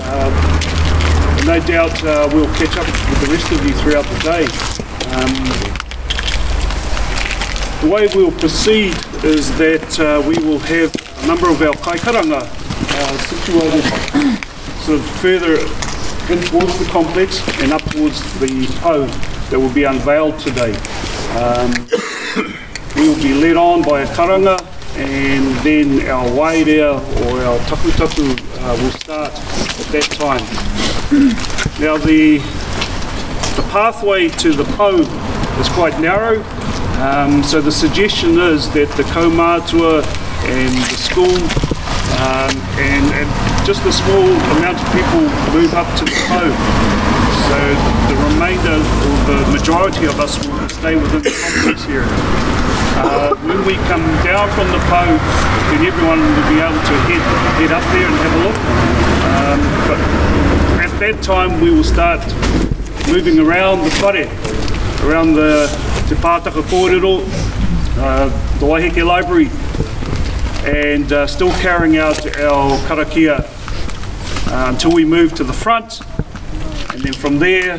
Uh, no doubt uh, we'll catch up with the rest of you throughout the day. Um, the way we will proceed is that uh, we will have a number of our kaikaranga uh, situated sort of further in towards the complex and up towards the po that will be unveiled today. Um, we will be led on by a karanga and then our wairea or our takutaku uh, will start at that time. Now the the pathway to the Po is quite narrow. Um, so the suggestion is that the Kaumatua and the school um, and, and, just a small amount of people move up to the Po. So the remainder or the majority of us will stay within the complex here. Uh, when we come down from the Po, then everyone will be able to head, head up there and have a look. Um, but at that time, we will start moving around the whare, around the Te Pātaka kōrero, uh, the Waiheke Library, and uh, still carrying out our karakia uh, until we move to the front. And then from there,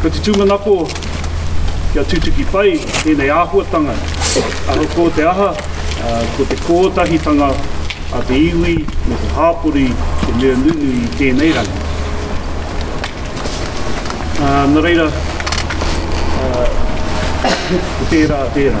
Ko te tūmanako kia tutuki pai tēnei āhuatanga ahakoa te aha, ko te kōtahitanga a te iwi me te hāpori te mea nunui i tēnei rangi. Nā reira, ko tērā, tērā.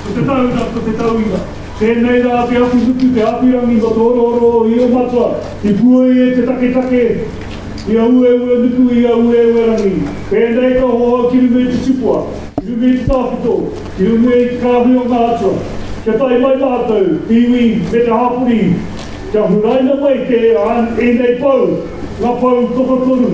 Ko te tauira, ko te tauira. Tēnei rā te apuhuku, te apirangi mō te orooro o Io Matua, i puea e te taketake, i a ueue nuku, i a ueue rangi. Pēnei ka hohou ki runga i te tupua, ki runga i te tawhito, ki runga i te kāhui o ngā atua. Kia tae mai mātou, iwi me te hapori, kia huraina mai te ēnei pou, ngā pou tokatoru.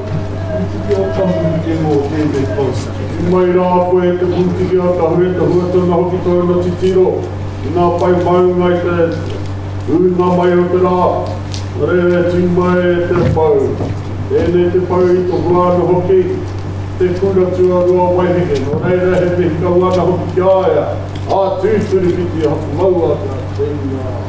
Pūtiki a Tahu i te noa o tēnei tau. Tū mai rā koe e te pūtiki a Tahu e tahua tonu hoki tōna titiro i ngā pae maunga i te ūnga mai o te rā. Nō reira e tū mai e te pou, tēnei te pou i tohua ana hoki te kura tuarua o Waiheke, nō reira he mihi kaua ana hoki ki a ia, ā, tūturu ki te maua ki a Te Ūnga.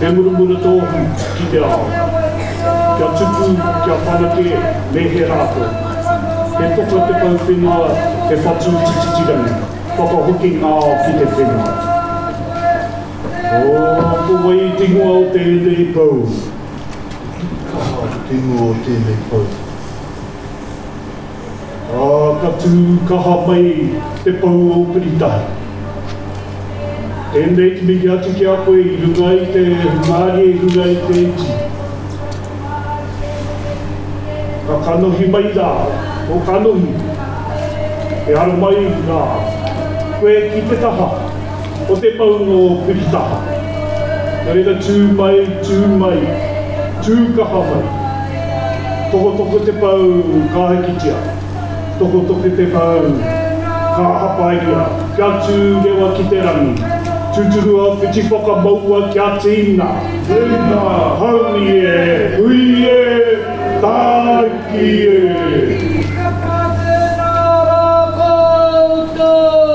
He muramura tōku ki te ao. Kia tupu, kia whanake, me he rākau. He poka te pou whenua, he whatu tititirangi, whakahoki ngao ki te whenua. Oh, ko wai te ingoa o tēnei pou? Kaha te ingoa o tēnei pou. Ā, ka tū kaha mai te pou o Piritahi. Tēnei te mihi atu ki a koe i runga i te hungāri e hura e te iti. Ka kanohi mai rā, ko kanohi, e aro mai rā koe ki te taha. o te maunga o Piritaha. Nō reira tū mai, tū mai, tū kaha mai. Tokotoko te pou, ka hikitia. Tokotoko te pou, ka hapairia. Kia tū rewa ki te rangi. Tūturu a Whiti whakamaua kia tīna. Tīna, haumi e, hui e, tāiki e. Ki te kate nā rā koutou.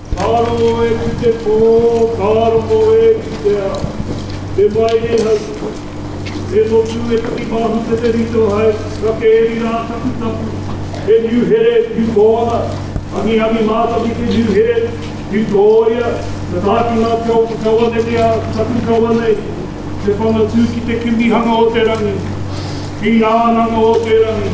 Ka rongo e ki te pō, ka rongo e ki te ao. Te wai e haupu. He motu e takipāhu te te rito hai kake e rira taputapu. He niu here ki tōna. Angiangi mātaki te niu here ki tō ia. Ka tāki ngā pio ki taua netea tapu kawa nei. Te whanga tū ki te kimihanga o te rangi. Ki ngā ananga o te rangi.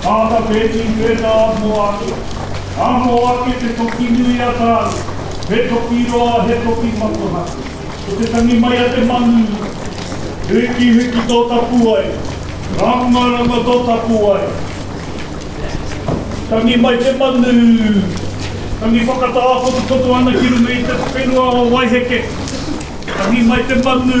Tata Pēti Pēnā anō ake, anō ake te toki nui a tāu, he toki roa, he toki motuhake. Ko te tangi mai a te manu. Huikihuiki tō tapuwae, rangaranga tō tapuwae. Tangi mai te manu, tangi whakatākotokoto ana ki runga i te whenua o Waiheke. Tangi mai te manu.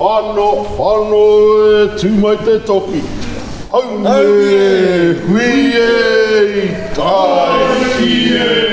Ano, ano e, tu mai te toki. Aue, hui e, kai ki e.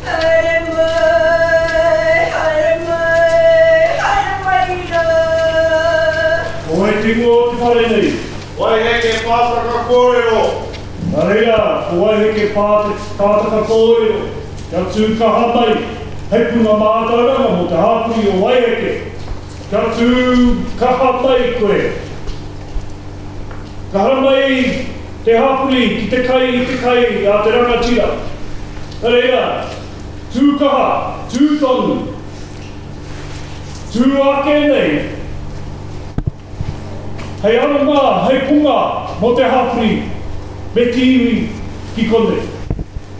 Haere mai, haere mai, haere mai i rā. Ko wai te ingoa o te whare nei? Waiheke Pātaka Kōrero. Nā reira, ko Waiheke Pātaka Kōrero, kia tū kaha mai, hei punga mātauranga mō te hāpori o Waiheke. Ka tū kaha mai koe. Kaha mai te hapori ki te kai i te kai a te rangatira. Ka reira, tū kaha, tū tonu, tū ake nei hei aronga, hei punga mō te hapori me te iwi ki konei.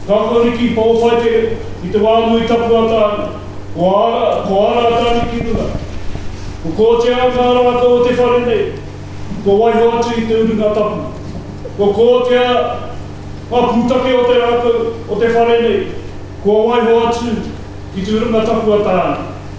Ngā Tamariki Pōwhaiwhe i te wā nui tapu a tāna, ko ā, ko ā rātau ki runga. Kokōtia ngā rākau o te whare nei, kua waiho atu i te urunga tapu. Kokōtia ngā pūtake o te rākau o te whare nei, kua waiho atu ki te urunga tapu a tāna.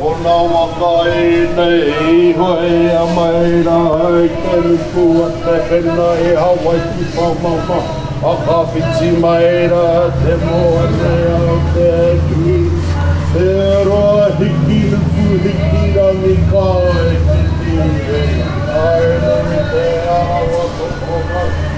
Ona wakai nei i hoea mai ra ai te ruku a te hena i Hawaiki Pamama, a ka whiti mai ra te moana i Aotearoa, he roa hiki ruku hiki rangi ka ai ki Niuhelan, ae nei te arawa tokomaru.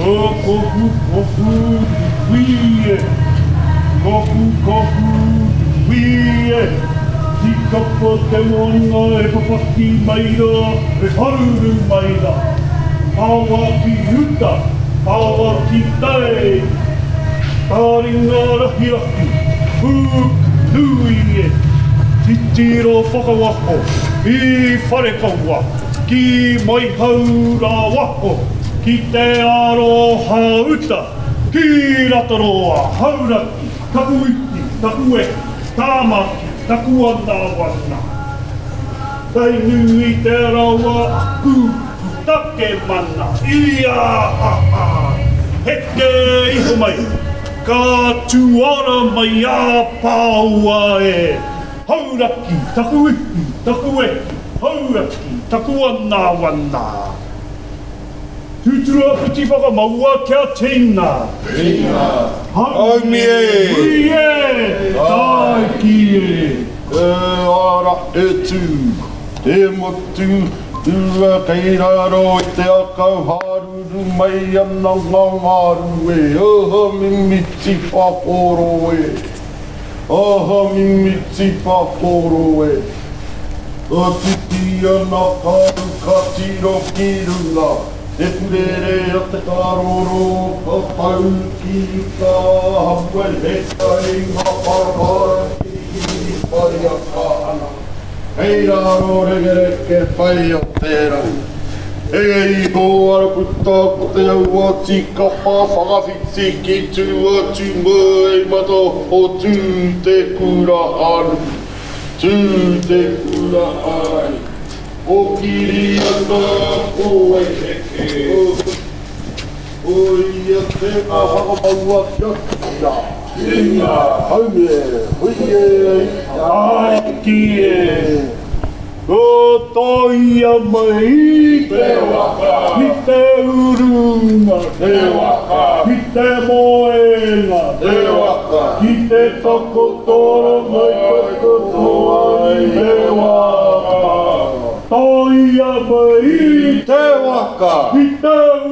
Kohu kohu nui e, kohu kohu nui e, ki kapa te moana e papaki mai ra, e haruru mai ra, tawa ki uta, tawa ki tae, taringa rahirahi, pūku nui e, titiro whakawaho, i Wharekawa, ki Maihau ra waho. Ki te arohauta, ki Rataroa, Hauraki, taku iti, taku wehi, Tamaki, taku ana wana. Kei nui te rawa aku putake mana, Iaahaha! Heke iho mai, ka tuara mai a Pāua e! Hauraki, taku iti, taku wehi, Hauraki, taku ana wana. Tūturu a Whiti whakamaua kia tīna. Tīna. Haumi e. Hui e. Tāiki e. E ara e tū. Te motu tua kei raro i te akau hāruru mai ana ngā ngāru e. Oho mimiti whahoro e. Aha mimiti whakoro e. Ka titi ana karu ka tiro ki runga. He purere a te karoro ka tau ki uta Aha puei he kai nga whakaara ki hiri whare a Kahana. Hei raro rekereke whai o tera. Hei i ho ara puta ko te aua tikapa whakawhiti ki tu atu mo e mata o tu te kura haru. Tu te kura haru. Ko kiri ana ko wai heke. Ko ia te aha maua kia kira. Ia hau e hui e ai ki e. Ko to ia mai i te waka. Ki te urunga te waka. Ki te moenga te waka. Ki te takotoro mai kai katoa i te waka. To ia mai i te waka. Ki te.